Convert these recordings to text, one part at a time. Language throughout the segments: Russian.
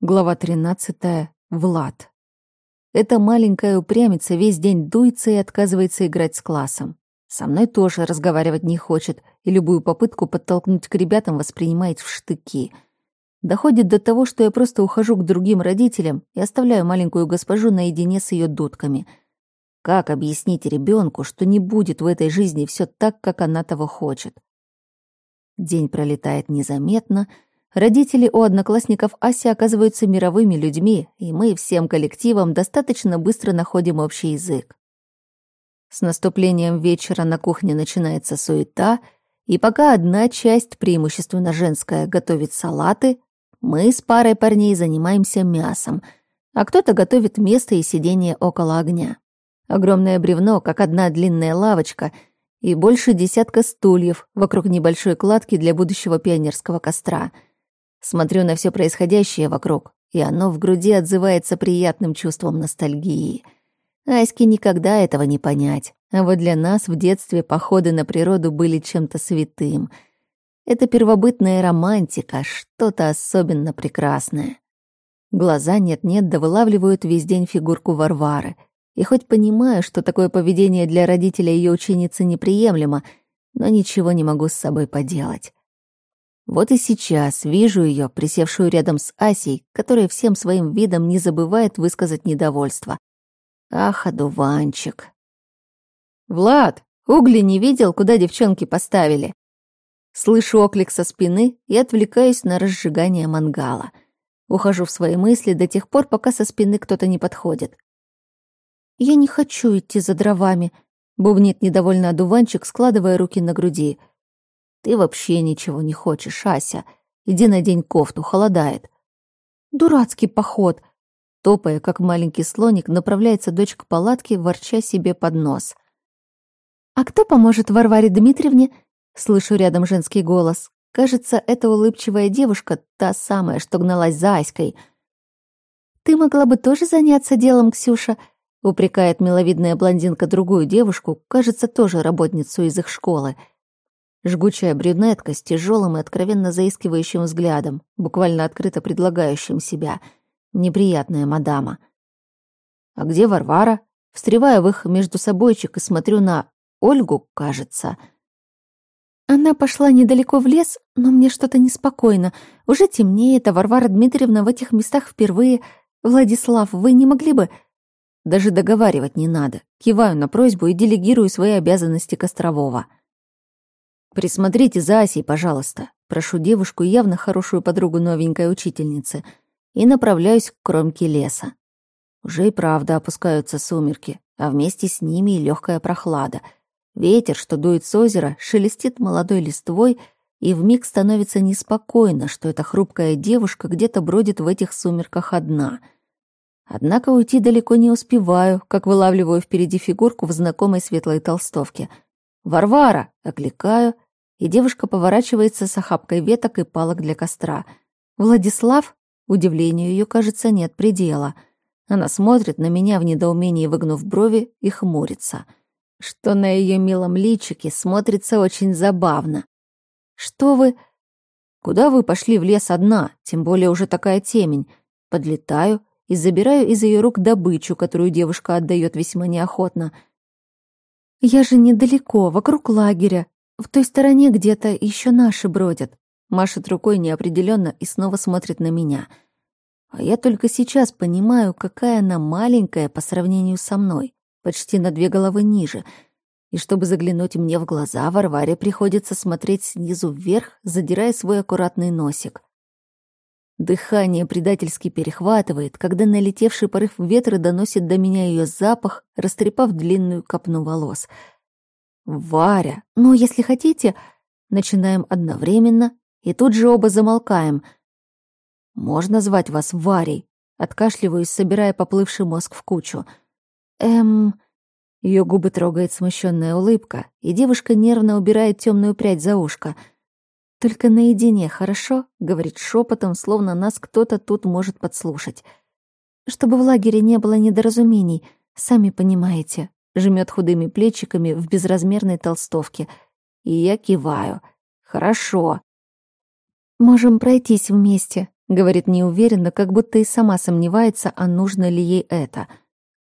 Глава 13. Влад. Эта маленькая упрямица весь день дуется и отказывается играть с классом. Со мной тоже разговаривать не хочет, и любую попытку подтолкнуть к ребятам воспринимает в штыки. Доходит до того, что я просто ухожу к другим родителям и оставляю маленькую госпожу наедине с ее дудками. Как объяснить ребенку, что не будет в этой жизни все так, как она того хочет? День пролетает незаметно — Родители у одноклассников Аси оказываются мировыми людьми, и мы всем коллективом достаточно быстро находим общий язык. С наступлением вечера на кухне начинается суета, и пока одна часть, преимущественно женская, готовит салаты, мы с парой парней занимаемся мясом, а кто-то готовит место и сидение около огня. Огромное бревно, как одна длинная лавочка, и больше десятка стульев вокруг небольшой кладки для будущего пионерского костра — Смотрю на все происходящее вокруг, и оно в груди отзывается приятным чувством ностальгии. Аське никогда этого не понять, а вот для нас в детстве походы на природу были чем-то святым. Это первобытная романтика, что-то особенно прекрасное. Глаза нет-нет да вылавливают весь день фигурку Варвары. И хоть понимаю, что такое поведение для родителя ее ученицы неприемлемо, но ничего не могу с собой поделать. Вот и сейчас вижу ее, присевшую рядом с Асей, которая всем своим видом не забывает высказать недовольство. Ах, одуванчик. «Влад, угли не видел, куда девчонки поставили?» Слышу оклик со спины и отвлекаюсь на разжигание мангала. Ухожу в свои мысли до тех пор, пока со спины кто-то не подходит. «Я не хочу идти за дровами», — бубнит недовольно одуванчик, складывая руки на груди. Ты вообще ничего не хочешь, Ася. Иди надень кофту, холодает. Дурацкий поход. Топая, как маленький слоник, направляется дочь к палатке, ворча себе под нос. «А кто поможет Варваре Дмитриевне?» Слышу рядом женский голос. Кажется, эта улыбчивая девушка та самая, что гналась за Аськой. «Ты могла бы тоже заняться делом, Ксюша?» упрекает миловидная блондинка другую девушку, кажется, тоже работницу из их школы — Жгучая брюнетка с тяжелым и откровенно заискивающим взглядом, буквально открыто предлагающим себя. Неприятная мадама. А где Варвара? Встреваю в их между собойчик и смотрю на Ольгу, кажется. Она пошла недалеко в лес, но мне что-то неспокойно. Уже темнеет, а Варвара Дмитриевна в этих местах впервые. Владислав, вы не могли бы... Даже договаривать не надо. Киваю на просьбу и делегирую свои обязанности Кострового. «Присмотрите за Асей, пожалуйста», прошу девушку, явно хорошую подругу новенькой учительницы, и направляюсь к кромке леса. Уже и правда опускаются сумерки, а вместе с ними и легкая прохлада. Ветер, что дует с озера, шелестит молодой листвой, и вмиг становится неспокойно, что эта хрупкая девушка где-то бродит в этих сумерках одна. Однако уйти далеко не успеваю, как вылавливаю впереди фигурку в знакомой светлой толстовке. «Варвара!» — окликаю — и девушка поворачивается с охапкой веток и палок для костра. «Владислав?» Удивлению ее, кажется, нет предела. Она смотрит на меня в недоумении, выгнув брови, и хмурится. Что на ее милом личике смотрится очень забавно. «Что вы...» «Куда вы пошли в лес одна, тем более уже такая темень?» Подлетаю и забираю из ее рук добычу, которую девушка отдает весьма неохотно. «Я же недалеко, вокруг лагеря», в той стороне где-то еще наши бродят. Машет рукой неопределенно и снова смотрит на меня. А я только сейчас понимаю, какая она маленькая по сравнению со мной, почти на две головы ниже. И чтобы заглянуть мне в глаза, Варваре приходится смотреть снизу вверх, задирая свой аккуратный носик. Дыхание предательски перехватывает, когда налетевший порыв ветра доносит до меня ее запах, растрепав длинную копну волос — «Варя, ну, если хотите...» Начинаем одновременно и тут же оба замолкаем. «Можно звать вас Варей?» Откашливаюсь, собирая поплывший мозг в кучу. «Эм...» Ее губы трогает смущенная улыбка, и девушка нервно убирает темную прядь за ушко. «Только наедине, хорошо?» — говорит шепотом, словно нас кто-то тут может подслушать. «Чтобы в лагере не было недоразумений, сами понимаете, жмет худыми плечиками в безразмерной толстовке. И я киваю. «Хорошо». «Можем пройтись вместе», говорит неуверенно, как будто и сама сомневается, а нужно ли ей это.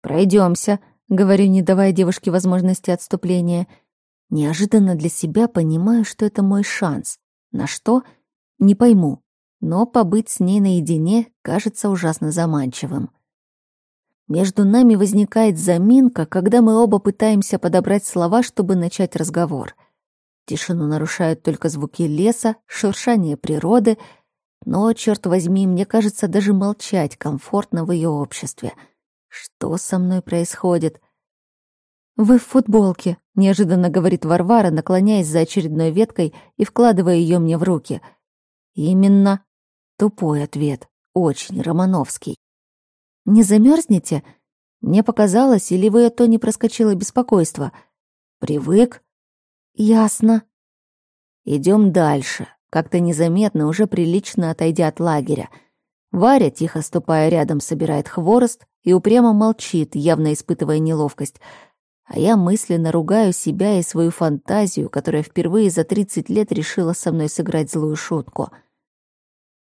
Пройдемся, говорю, не давая девушке возможности отступления. Неожиданно для себя понимаю, что это мой шанс. На что? Не пойму. Но побыть с ней наедине кажется ужасно заманчивым. Между нами возникает заминка, когда мы оба пытаемся подобрать слова, чтобы начать разговор. Тишину нарушают только звуки леса, шуршание природы, но, черт возьми, мне кажется, даже молчать комфортно в ее обществе. Что со мной происходит? «Вы в футболке», — неожиданно говорит Варвара, наклоняясь за очередной веткой и вкладывая ее мне в руки. «Именно». Тупой ответ, очень романовский. Не замерзнете? Мне показалось, или вы это не проскочило беспокойство? Привык? Ясно. Идем дальше. Как-то незаметно, уже прилично отойдя от лагеря. Варя, тихо ступая рядом, собирает хворост и упрямо молчит, явно испытывая неловкость. А я мысленно ругаю себя и свою фантазию, которая впервые за 30 лет решила со мной сыграть злую шутку.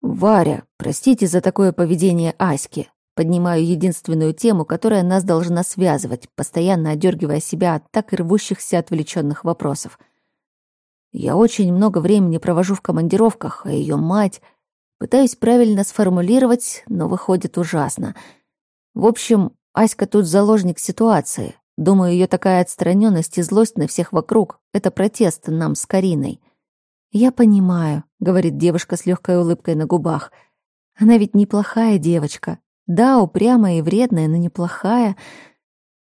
«Варя, простите за такое поведение Аськи. Поднимаю единственную тему, которая нас должна связывать, постоянно одергивая себя от так и рвущихся отвлеченных вопросов. Я очень много времени провожу в командировках, а ее мать... Пытаюсь правильно сформулировать, но выходит ужасно. В общем, Аська тут заложник ситуации. Думаю, ее такая отстраненность и злость на всех вокруг — это протест нам с Кариной. «Я понимаю», — говорит девушка с легкой улыбкой на губах. «Она ведь неплохая девочка, да, упрямая и вредная, но неплохая.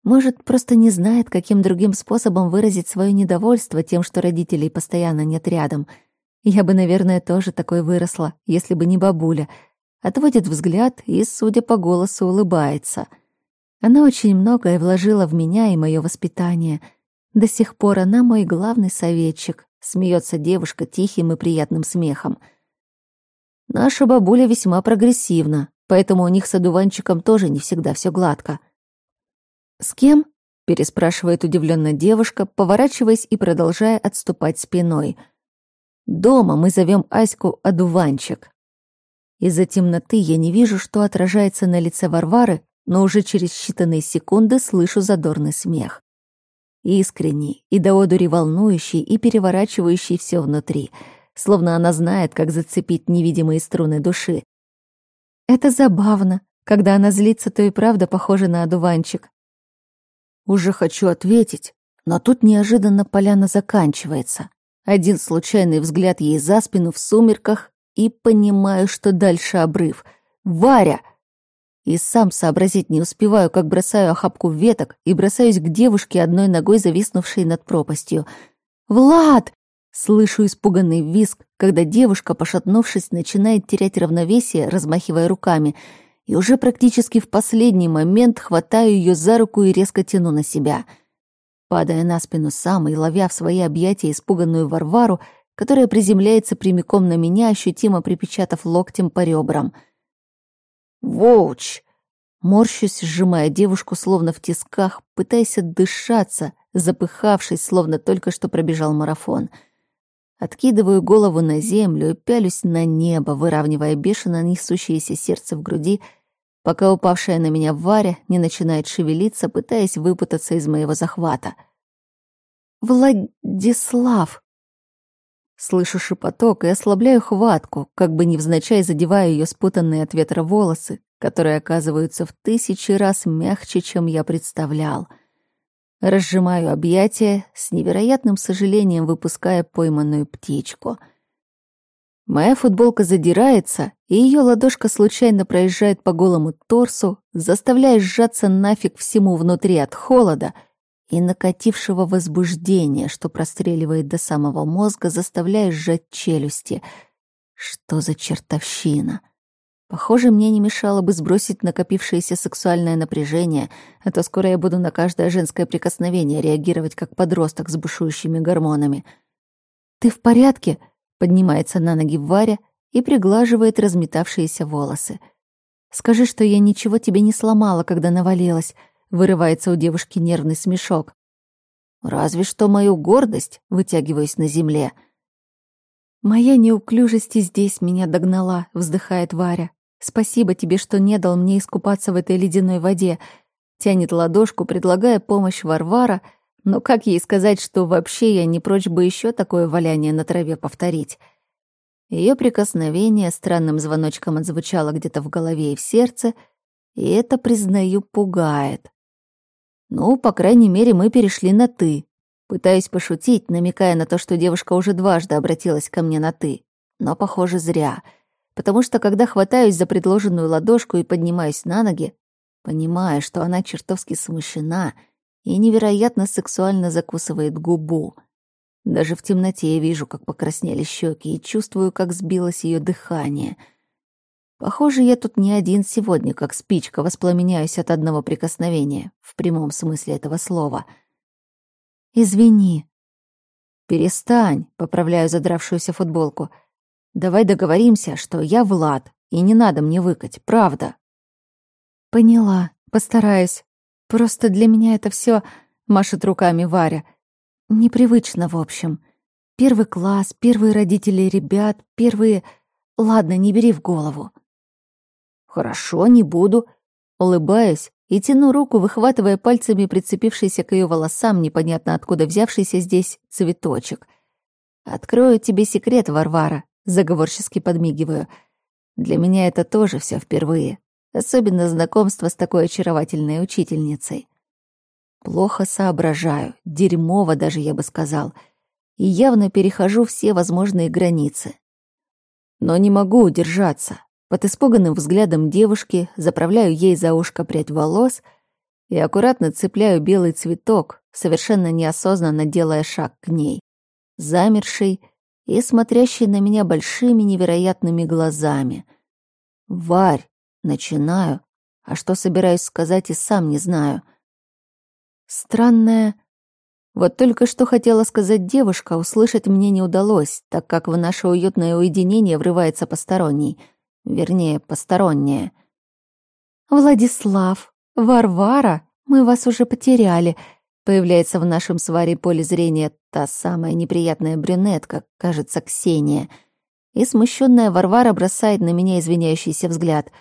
Может, просто не знает, каким другим способом выразить свое недовольство тем, что родителей постоянно нет рядом. Я бы, наверное, тоже такой выросла, если бы не бабуля. Отводит взгляд и, судя по голосу, улыбается. Она очень многое вложила в меня и мое воспитание. До сих пор она мой главный советчик. Смеется девушка тихим и приятным смехом. Наша бабуля весьма прогрессивна, поэтому у них с одуванчиком тоже не всегда все гладко. «С кем?» — переспрашивает удивленно девушка, поворачиваясь и продолжая отступать спиной. «Дома мы зовем Аську одуванчик». Из-за темноты я не вижу, что отражается на лице Варвары, но уже через считанные секунды слышу задорный смех. Искренний и до одури волнующий и переворачивающий все внутри, словно она знает, как зацепить невидимые струны души, это забавно. Когда она злится, то и правда похожа на одуванчик. Уже хочу ответить, но тут неожиданно поляна заканчивается. Один случайный взгляд ей за спину в сумерках, и понимаю, что дальше обрыв. «Варя!» И сам сообразить не успеваю, как бросаю охапку веток и бросаюсь к девушке, одной ногой зависнувшей над пропастью. «Влад!» Слышу испуганный визг, когда девушка, пошатнувшись, начинает терять равновесие, размахивая руками, и уже практически в последний момент хватаю ее за руку и резко тяну на себя. Падая на спину сам и ловя в свои объятия испуганную Варвару, которая приземляется прямиком на меня, ощутимо припечатав локтем по ребрам. «Воуч!» Морщусь, сжимая девушку словно в тисках, пытаясь отдышаться, запыхавшись, словно только что пробежал марафон — Откидываю голову на землю и пялюсь на небо, выравнивая бешено несущееся сердце в груди, пока упавшая на меня Варя не начинает шевелиться, пытаясь выпутаться из моего захвата. «Владислав!» Слышу шепоток и ослабляю хватку, как бы невзначай задевая ее спутанные от ветра волосы, которые оказываются в тысячи раз мягче, чем я представлял — Разжимаю объятия, с невероятным сожалением выпуская пойманную птичку. Моя футболка задирается, и ее ладошка случайно проезжает по голому торсу, заставляя сжаться нафиг всему внутри от холода и накатившего возбуждения, что простреливает до самого мозга, заставляя сжать челюсти. Что за чертовщина? Похоже, мне не мешало бы сбросить накопившееся сексуальное напряжение, а то скоро я буду на каждое женское прикосновение реагировать как подросток с бушующими гормонами. «Ты в порядке?» — поднимается на ноги Варя и приглаживает разметавшиеся волосы. «Скажи, что я ничего тебе не сломала, когда навалилась», — вырывается у девушки нервный смешок. «Разве что мою гордость, вытягиваюсь на земле», — Моя неуклюжесть и здесь меня догнала, вздыхает Варя. Спасибо тебе, что не дал мне искупаться в этой ледяной воде. Тянет ладошку, предлагая помощь Варвара, но как ей сказать, что вообще я не прочь бы еще такое валяние на траве повторить? Ее прикосновение странным звоночком отзвучало где-то в голове и в сердце, и это, признаю, пугает. Ну, по крайней мере, мы перешли на «ты». Пытаюсь пошутить, намекая на то, что девушка уже дважды обратилась ко мне на «ты». Но, похоже, зря. Потому что, когда хватаюсь за предложенную ладошку и поднимаюсь на ноги, понимаю, что она чертовски смущена и невероятно сексуально закусывает губу. Даже в темноте я вижу, как покраснели щеки, и чувствую, как сбилось ее дыхание — Похоже, я тут не один сегодня, как спичка, воспламеняюсь от одного прикосновения, в прямом смысле этого слова. «Извини». «Перестань», — поправляю задравшуюся футболку. «Давай договоримся, что я Влад, и не надо мне выкать, правда». «Поняла, постараюсь. Просто для меня это все машет руками Варя. Непривычно, в общем. Первый класс, первые родители ребят, первые... Ладно, не бери в голову». «Хорошо, не буду». Улыбаюсь и тяну руку, выхватывая пальцами прицепившийся к ее волосам, непонятно откуда взявшийся здесь цветочек. «Открою тебе секрет, Варвара», — заговорчески подмигиваю. «Для меня это тоже все впервые, особенно знакомство с такой очаровательной учительницей». Плохо соображаю, дерьмово даже, я бы сказал, и явно перехожу все возможные границы. Но не могу удержаться. Под испуганным взглядом девушки заправляю ей за ушко прядь волос и аккуратно цепляю белый цветок, совершенно неосознанно делая шаг к ней. Замерший и смотрящий на меня большими невероятными глазами. «Варь!» — начинаю, а что собираюсь сказать и сам не знаю. Странная... Вот только что хотела сказать девушка, услышать мне не удалось, так как в наше уютное уединение врывается посторонний — Вернее, постороннее. «Владислав, Варвара, мы вас уже потеряли», появляется в нашем сваре поле зрения та самая неприятная брюнетка, кажется, Ксения. И смущенная Варвара бросает на меня извиняющийся взгляд.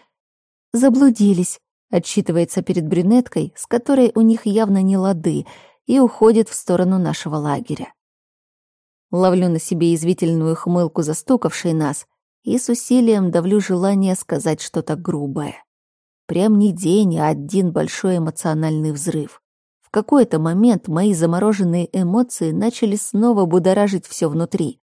«Заблудились», — отчитывается перед брюнеткой, с которой у них явно не лады, и уходит в сторону нашего лагеря. Ловлю на себе извительную хмылку застукавшей нас и с усилием давлю желание сказать что-то грубое. Прям не день, а один большой эмоциональный взрыв. Какой-то момент мои замороженные эмоции начали снова будоражить все внутри.